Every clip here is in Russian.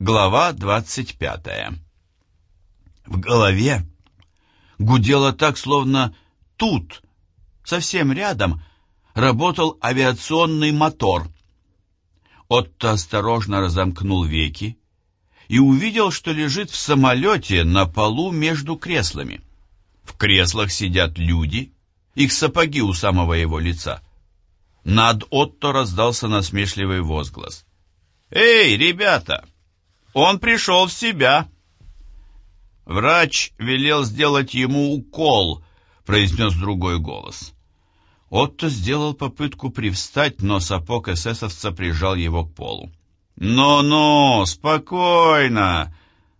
Глава 25 В голове гудело так, словно тут, совсем рядом, работал авиационный мотор. Отто осторожно разомкнул веки и увидел, что лежит в самолете на полу между креслами. В креслах сидят люди, их сапоги у самого его лица. Над Отто раздался насмешливый возглас. «Эй, ребята! Он пришел в себя!» «Врач велел сделать ему укол», — произнес другой голос. Отто сделал попытку привстать, но сапог эсэсовца прижал его к полу. «Ну-ну, спокойно!»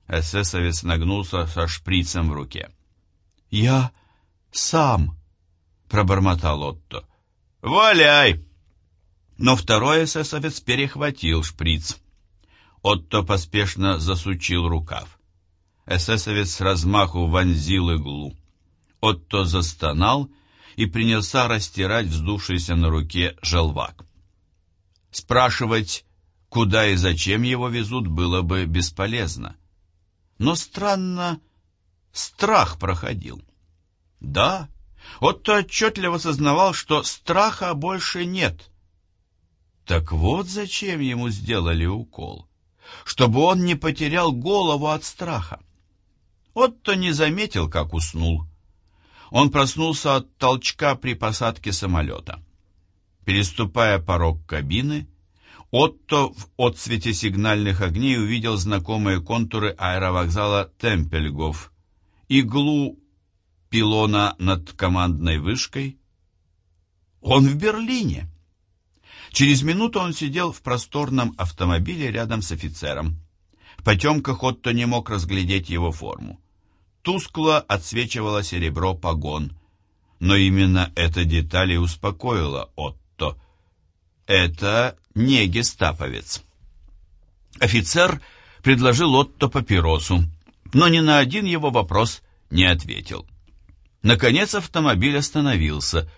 Эсэсовец нагнулся со шприцем в руке. «Я сам», — пробормотал Отто. «Валяй!» Но второй эсэсовец перехватил шприц. Отто поспешно засучил рукав. Эсэсовец с размаху вонзил иглу. Отто застонал и принялся растирать вздувшийся на руке желвак. Спрашивать, куда и зачем его везут, было бы бесполезно. Но странно, страх проходил. Да, Отто отчетливо сознавал, что страха больше нет. Так вот зачем ему сделали укол. Чтобы он не потерял голову от страха. Отто не заметил, как уснул он проснулся от толчка при посадке самолета. Переступая порог кабины, Отто в отсвете сигнальных огней увидел знакомые контуры аэровокзала Темпельгоф, иглу пилона над командной вышкой. Он в Берлине. Через минуту он сидел в просторном автомобиле рядом с офицером. В потемках Отто не мог разглядеть его форму. Тускло отсвечивало серебро погон. Но именно эта деталь и успокоила Отто. Это не гестаповец. Офицер предложил Отто папиросу, но ни на один его вопрос не ответил. Наконец автомобиль остановился.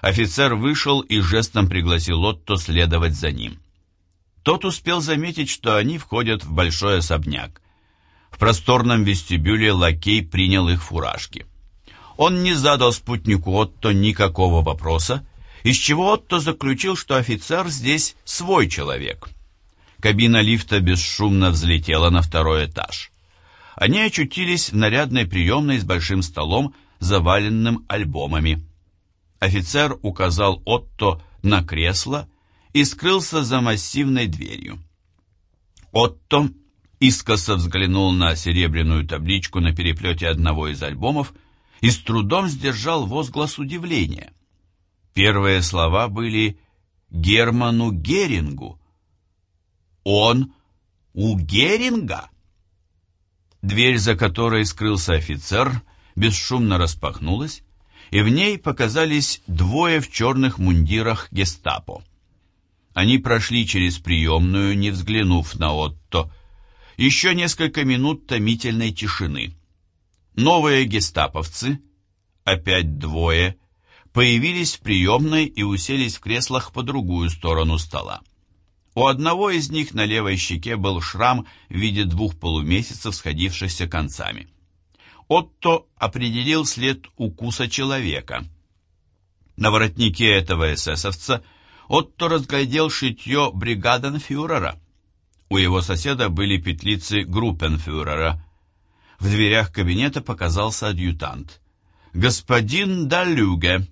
Офицер вышел и жестом пригласил Отто следовать за ним. Тот успел заметить, что они входят в большой особняк. В просторном вестибюле лакей принял их фуражки. Он не задал спутнику Отто никакого вопроса, из чего Отто заключил, что офицер здесь свой человек. Кабина лифта бесшумно взлетела на второй этаж. Они очутились в нарядной приемной с большим столом, заваленным альбомами. Офицер указал Отто на кресло и скрылся за массивной дверью. Отто искоса взглянул на серебряную табличку на переплете одного из альбомов и с трудом сдержал возглас удивления. Первые слова были «Герману Герингу». «Он у Геринга?» Дверь, за которой скрылся офицер, бесшумно распахнулась, и в ней показались двое в черных мундирах гестапо. Они прошли через приемную, не взглянув на Отто, еще несколько минут томительной тишины. Новые гестаповцы, опять двое, появились в приемной и уселись в креслах по другую сторону стола. У одного из них на левой щеке был шрам в виде двух полумесяцев, сходившихся концами. Отто определил след укуса человека. На воротнике этого эсэсовца Отто разглядел шитье бригаденфюрера – у его соседа были петлицы группенфюрера. В дверях кабинета показался адъютант. «Господин Далюге!»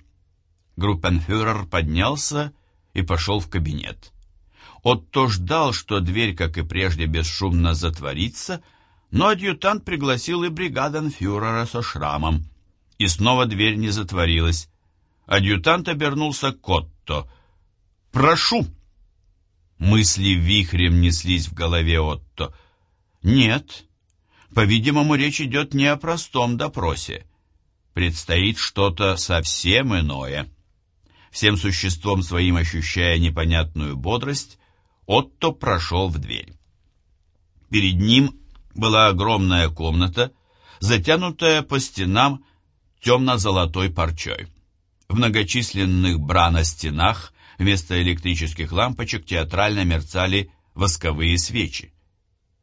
Группенфюрер поднялся и пошел в кабинет. Отто ждал, что дверь, как и прежде, бесшумно затворится, но адъютант пригласил и бригаденфюрера со шрамом. И снова дверь не затворилась. Адъютант обернулся к Отто. «Прошу!» Мысли вихрем неслись в голове Отто. Нет, по-видимому, речь идет не о простом допросе. Предстоит что-то совсем иное. Всем существом своим ощущая непонятную бодрость, Отто прошел в дверь. Перед ним была огромная комната, затянутая по стенам темно-золотой парчой. В многочисленных бра на стенах Вместо электрических лампочек театрально мерцали восковые свечи.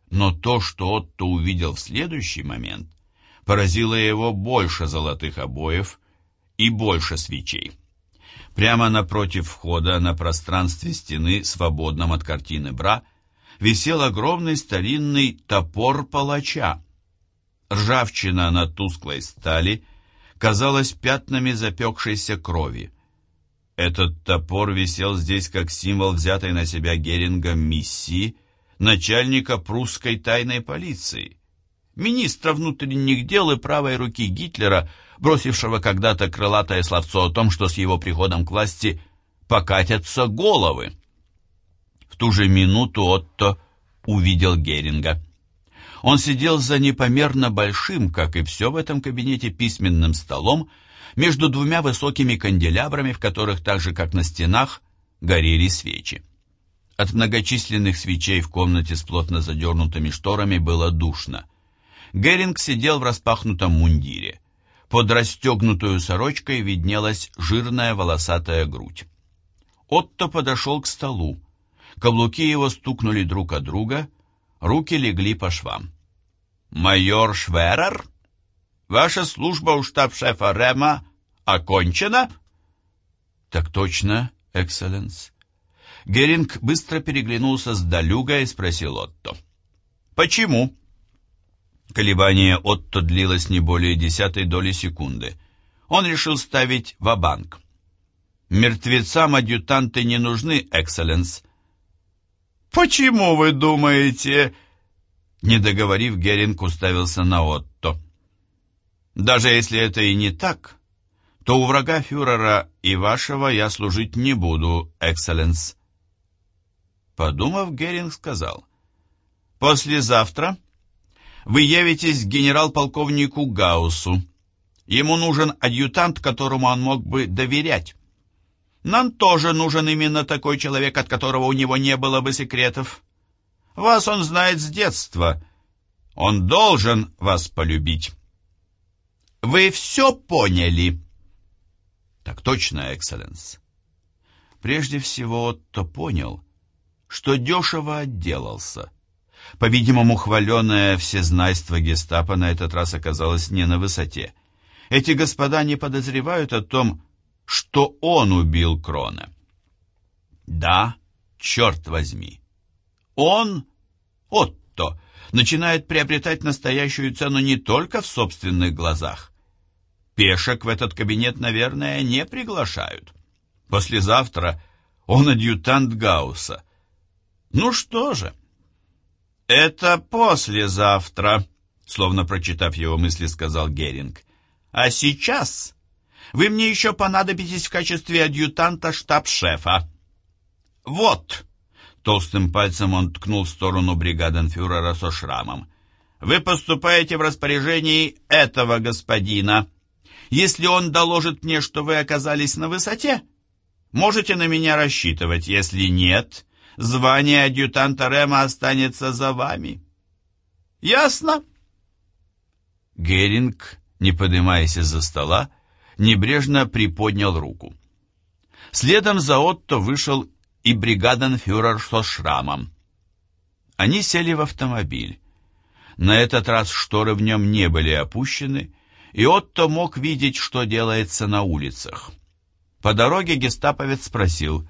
Но то, что Отто увидел в следующий момент, поразило его больше золотых обоев и больше свечей. Прямо напротив входа на пространстве стены, свободном от картины Бра, висел огромный старинный топор палача. Ржавчина на тусклой стали казалась пятнами запекшейся крови. Этот топор висел здесь как символ взятой на себя Герингом миссии начальника прусской тайной полиции, министра внутренних дел и правой руки Гитлера, бросившего когда-то крылатое словцо о том, что с его приходом к власти покатятся головы. Ту же минуту Отто увидел Геринга. Он сидел за непомерно большим, как и все в этом кабинете, письменным столом, между двумя высокими канделябрами, в которых, так же как на стенах, горели свечи. От многочисленных свечей в комнате с плотно задернутыми шторами было душно. Геринг сидел в распахнутом мундире. Под расстегнутую сорочкой виднелась жирная волосатая грудь. Отто подошел к столу. Каблуки его стукнули друг от друга, руки легли по швам. «Майор Шверер?» Ваша служба у штаб-шефа Рема окончена?» «Так точно, экселленс». Геринг быстро переглянулся с Далюга и спросил Отто. «Почему?» Колебание Отто длилось не более десятой доли секунды. Он решил ставить ва-банк. «Мертвецам адъютанты не нужны, экселленс». «Почему вы думаете?» Не договорив, Геринг уставился на Отто. Даже если это и не так, то у врага фюрера и вашего я служить не буду, экселленс. Подумав, Геринг сказал, «Послезавтра вы явитесь к генерал-полковнику Гауссу. Ему нужен адъютант, которому он мог бы доверять. Нам тоже нужен именно такой человек, от которого у него не было бы секретов. Вас он знает с детства. Он должен вас полюбить». Вы все поняли?» «Так точно, экселленс». Прежде всего, Отто понял, что дешево отделался. По-видимому, хваленое всезнайство гестапо на этот раз оказалось не на высоте. Эти господа не подозревают о том, что он убил Крона. Да, черт возьми. Он, Отто, начинает приобретать настоящую цену не только в собственных глазах, Пешек в этот кабинет, наверное, не приглашают. Послезавтра он адъютант Гаусса. Ну что же, это послезавтра, словно прочитав его мысли, сказал Геринг. А сейчас вы мне еще понадобитесь в качестве адъютанта штаб-шефа. Вот, толстым пальцем он ткнул в сторону бригаденфюрера со шрамом. Вы поступаете в распоряжении этого господина. Если он доложит мне, что вы оказались на высоте, можете на меня рассчитывать. Если нет, звание адъютанта Рема останется за вами. Ясно?» Геринг, не поднимаясь из-за стола, небрежно приподнял руку. Следом за Отто вышел и бригаденфюрер со шрамом. Они сели в автомобиль. На этот раз шторы в нем не были опущены, и Отто мог видеть, что делается на улицах. По дороге гестаповец спросил,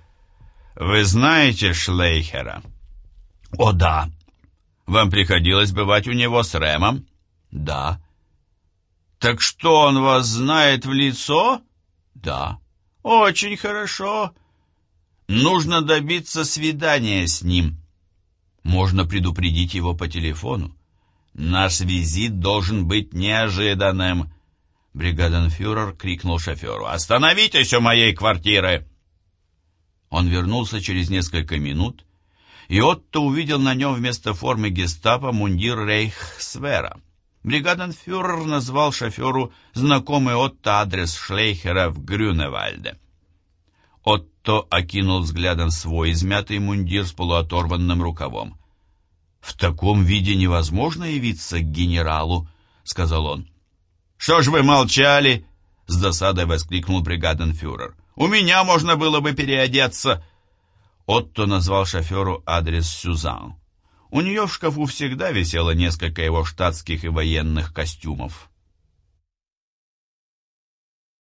«Вы знаете Шлейхера?» «О, да». «Вам приходилось бывать у него с Рэмом?» «Да». «Так что, он вас знает в лицо?» «Да». «Очень хорошо. Нужно добиться свидания с ним». «Можно предупредить его по телефону». «Наш визит должен быть неожиданным!» Бригаденфюрер крикнул шоферу. «Остановитесь у моей квартиры!» Он вернулся через несколько минут, и Отто увидел на нем вместо формы гестапо мундир Рейхсвера. Бригаденфюрер назвал шоферу знакомый Отто адрес Шлейхера в Грюневальде. Отто окинул взглядом свой измятый мундир с полуоторванным рукавом. «В таком виде невозможно явиться к генералу», — сказал он. «Что ж вы молчали?» — с досадой воскликнул бригаденфюрер. «У меня можно было бы переодеться». Отто назвал шоферу адрес Сюзан. У нее в шкафу всегда висело несколько его штатских и военных костюмов.